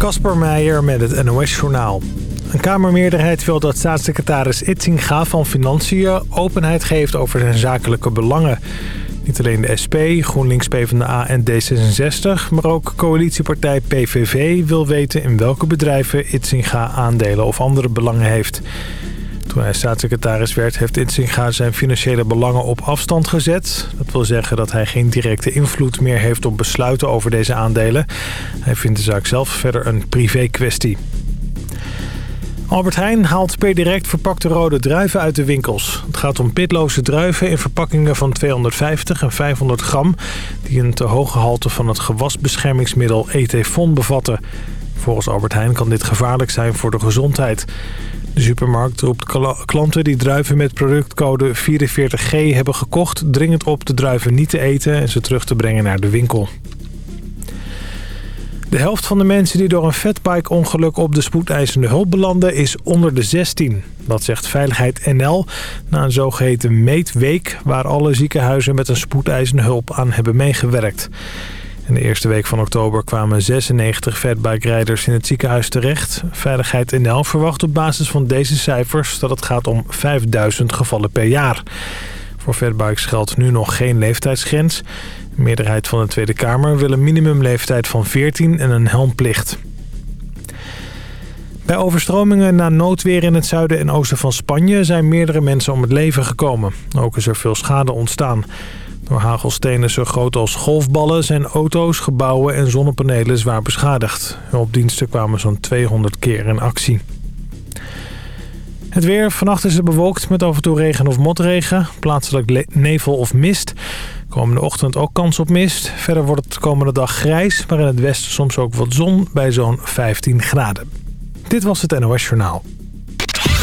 Kasper Meijer met het NOS-journaal. Een Kamermeerderheid wil dat staatssecretaris Itzinga van Financiën openheid geeft over zijn zakelijke belangen. Niet alleen de SP, GroenLinks, PvdA en D66, maar ook coalitiepartij PVV wil weten in welke bedrijven Itzinga aandelen of andere belangen heeft. Toen hij staatssecretaris werd, heeft Itzinga zijn financiële belangen op afstand gezet. Dat wil zeggen dat hij geen directe invloed meer heeft op besluiten over deze aandelen. Hij vindt de zaak zelf verder een privé kwestie. Albert Heijn haalt per direct verpakte rode druiven uit de winkels. Het gaat om pitloze druiven in verpakkingen van 250 en 500 gram... die een te hoge gehalte van het gewasbeschermingsmiddel Etefon bevatten. Volgens Albert Heijn kan dit gevaarlijk zijn voor de gezondheid. De supermarkt roept klanten die druiven met productcode 44G hebben gekocht... dringend op de druiven niet te eten en ze terug te brengen naar de winkel. De helft van de mensen die door een fatbike-ongeluk op de spoedeisende hulp belanden is onder de 16. Dat zegt Veiligheid NL na een zogeheten meetweek... waar alle ziekenhuizen met een spoedeisende hulp aan hebben meegewerkt. In de eerste week van oktober kwamen 96 fatbike-rijders in het ziekenhuis terecht. Veiligheid NL verwacht op basis van deze cijfers dat het gaat om 5000 gevallen per jaar. Voor fatbikes geldt nu nog geen leeftijdsgrens. De meerderheid van de Tweede Kamer wil een minimumleeftijd van 14 en een helmplicht. Bij overstromingen na noodweer in het zuiden en oosten van Spanje zijn meerdere mensen om het leven gekomen. Ook is er veel schade ontstaan. Door hagelstenen zo groot als golfballen zijn auto's, gebouwen en zonnepanelen zwaar beschadigd. Hulpdiensten kwamen zo'n 200 keer in actie. Het weer. Vannacht is het bewolkt met af en toe regen of motregen. Plaatselijk nevel of mist. Komende ochtend ook kans op mist. Verder wordt het de komende dag grijs, maar in het westen soms ook wat zon bij zo'n 15 graden. Dit was het NOS Journaal.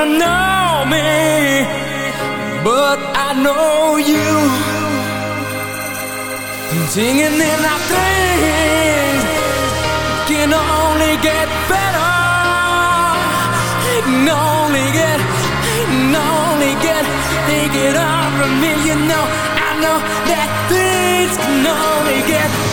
to know me, but I know you. Singing in our things can only get better. It can only get, it can only get. Think it up from me, you know. I know that things can only get.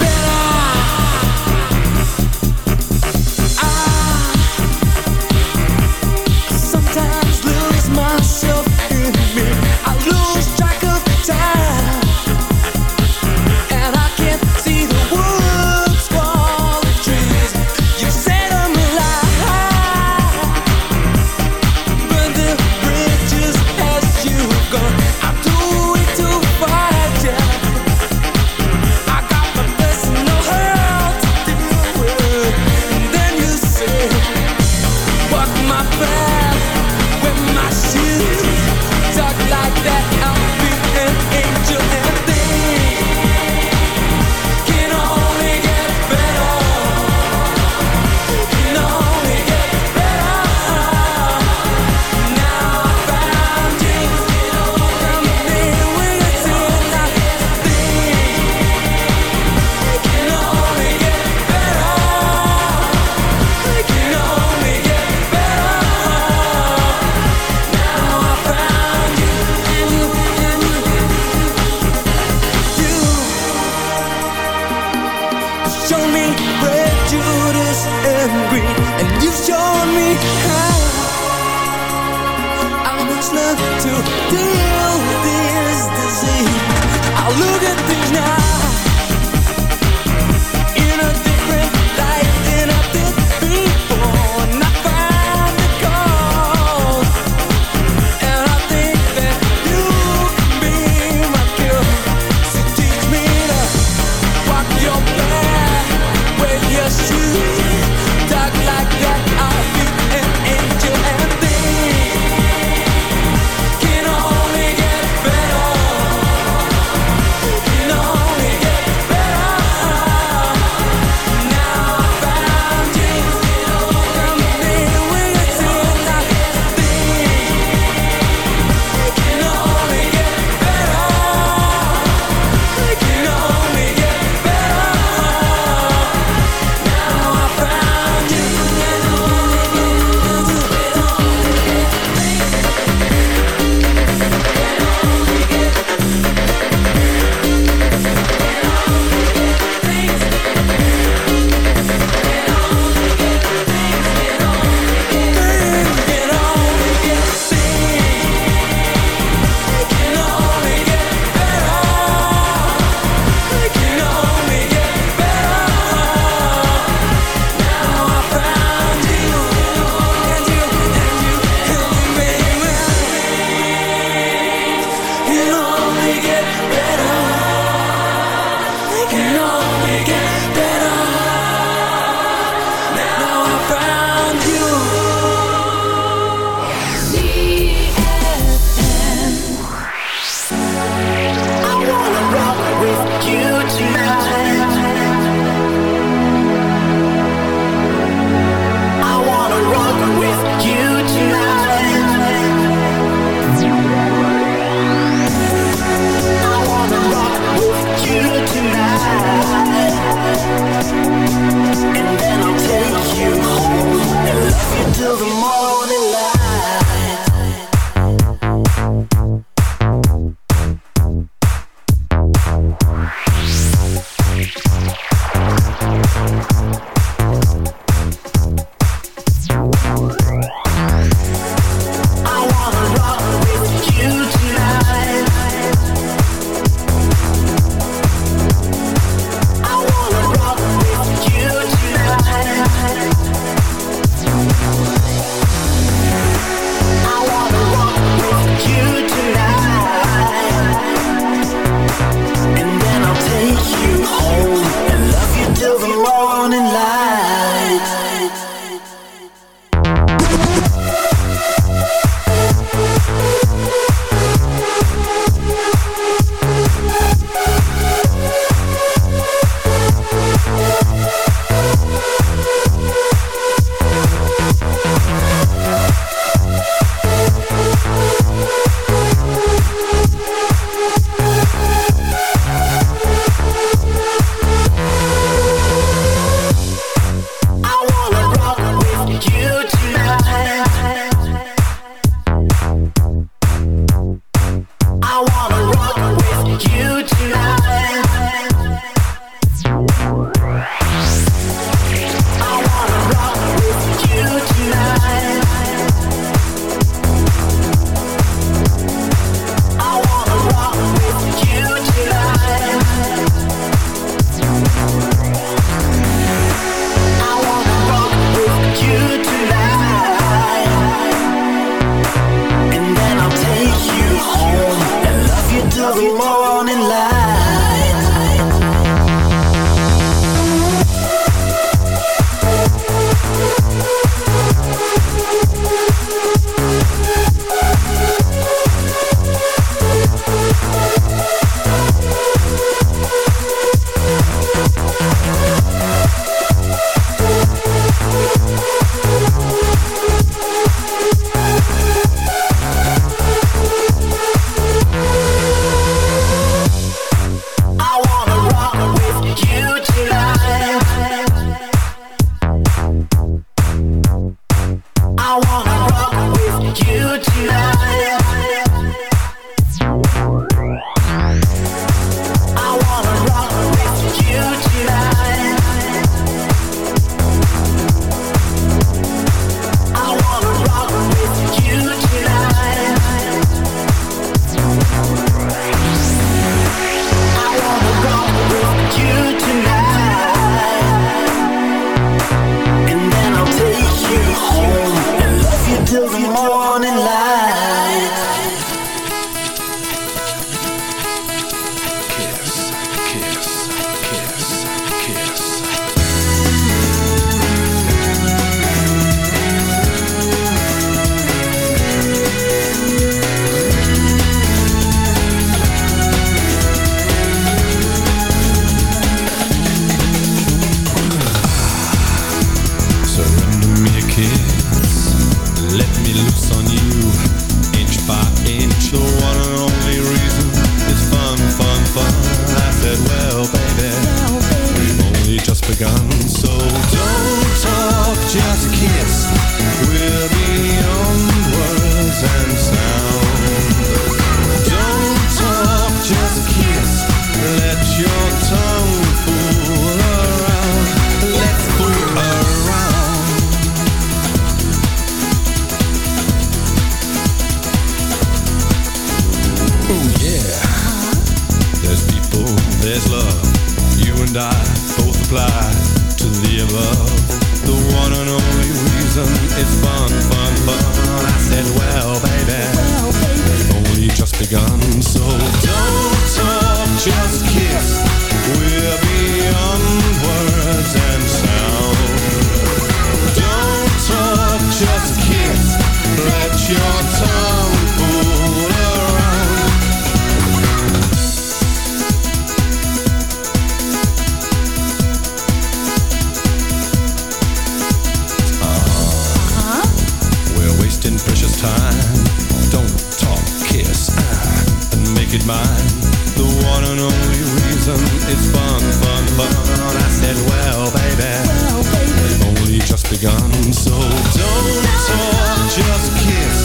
mine The one and only reason is fun, fun, fun. I said, well, baby, well, baby. They've only just begun So don't talk, just kiss.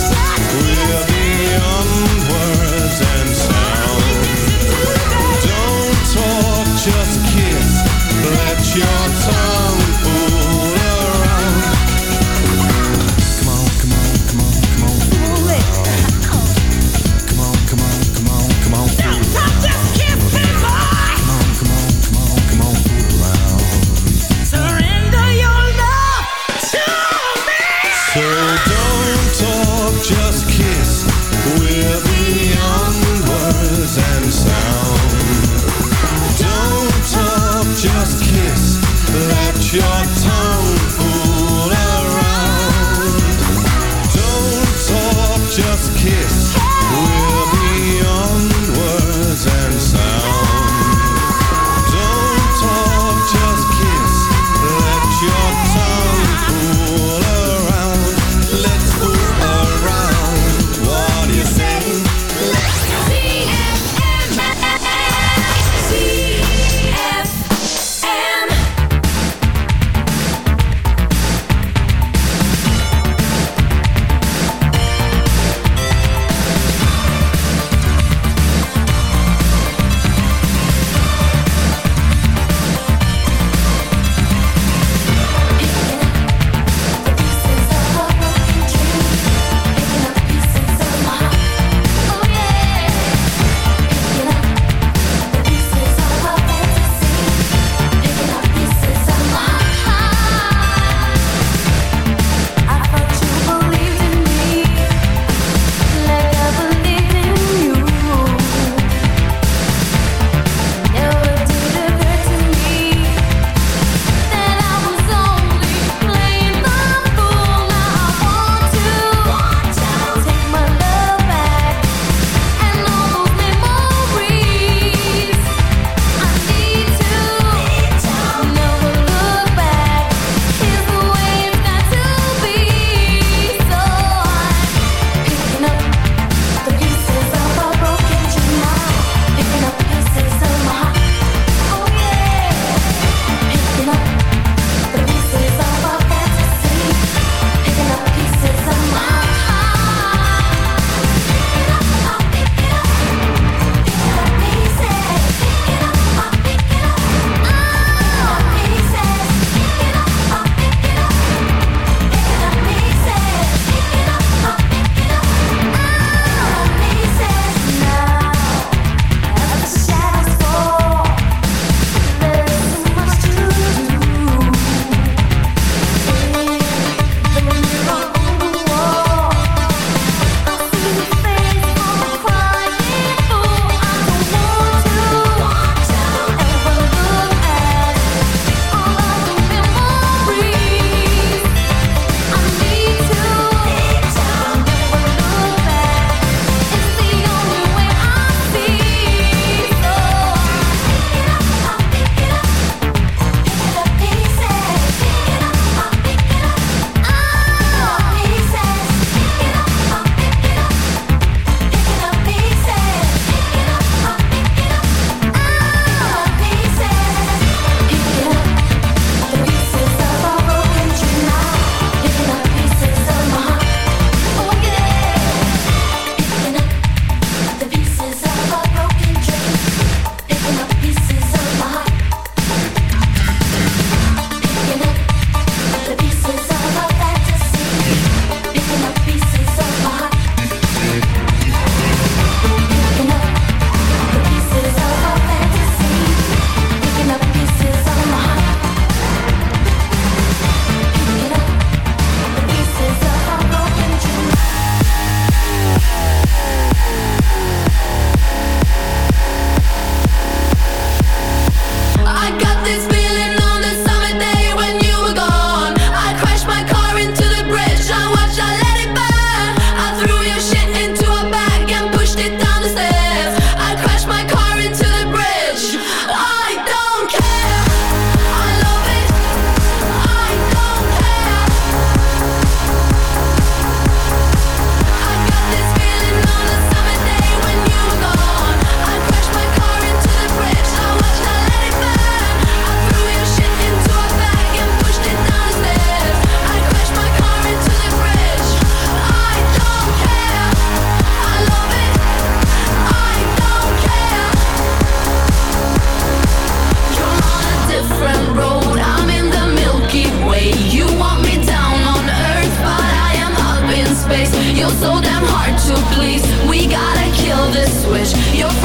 We're beyond words and sound Don't talk, just kiss. Let your tongue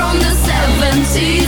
from the 70s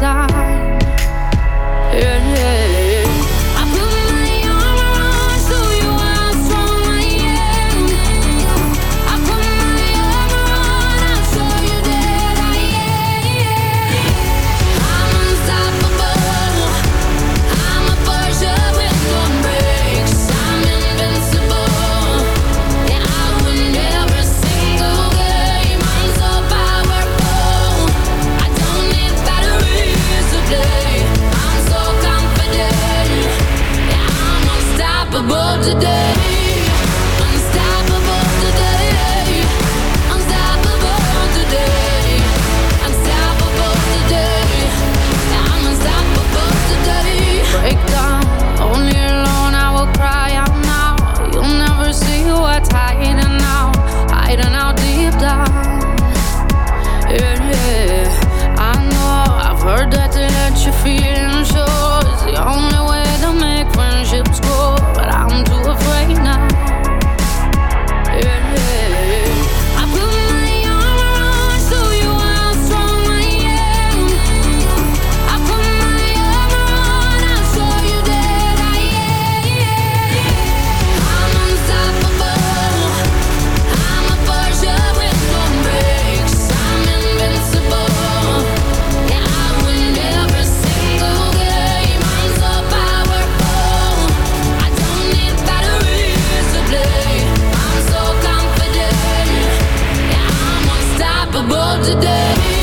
time. possible today.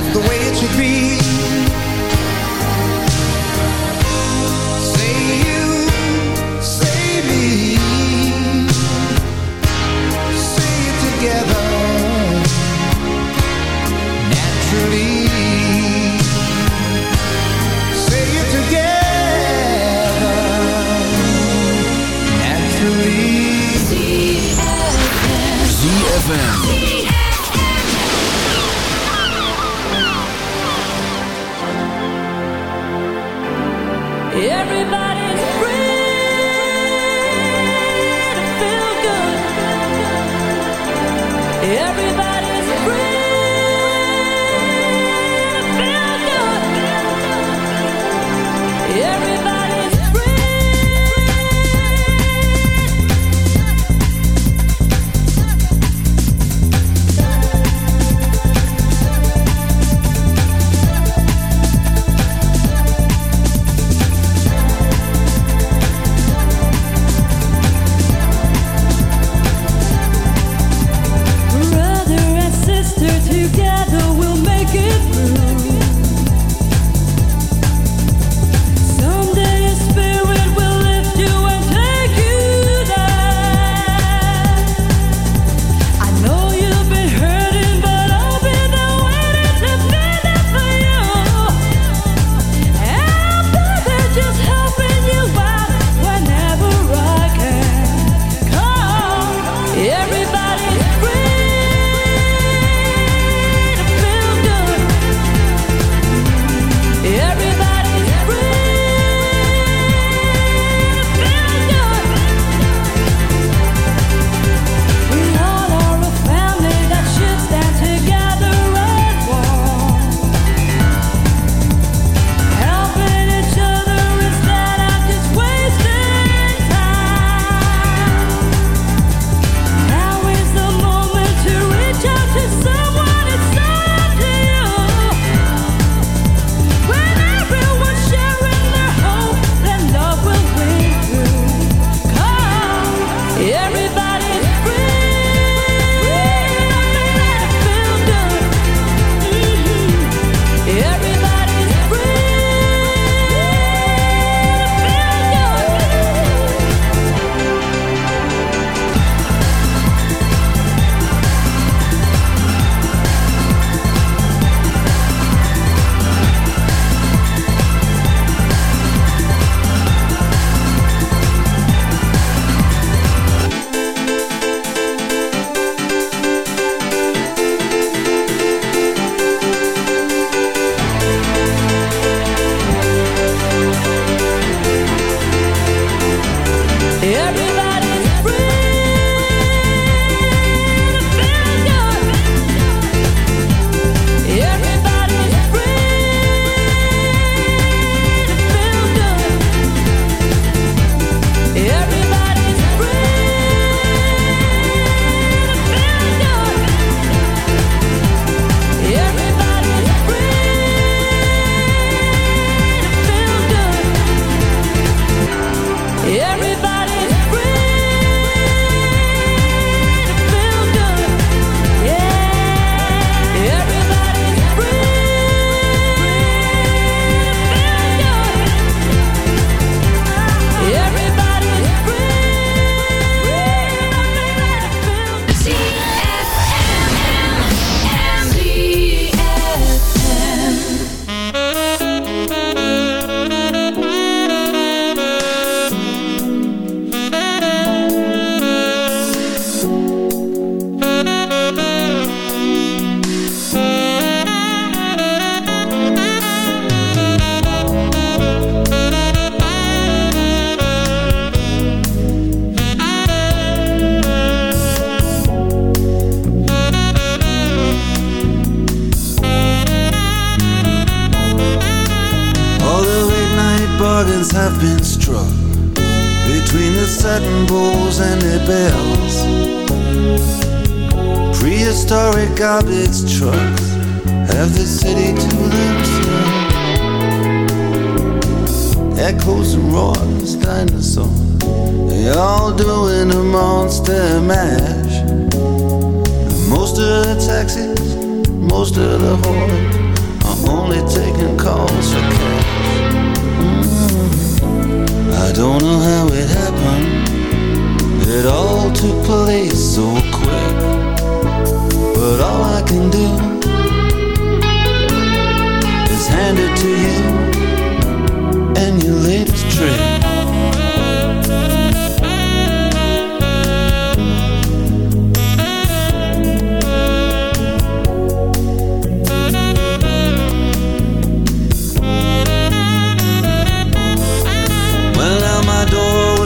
That's the way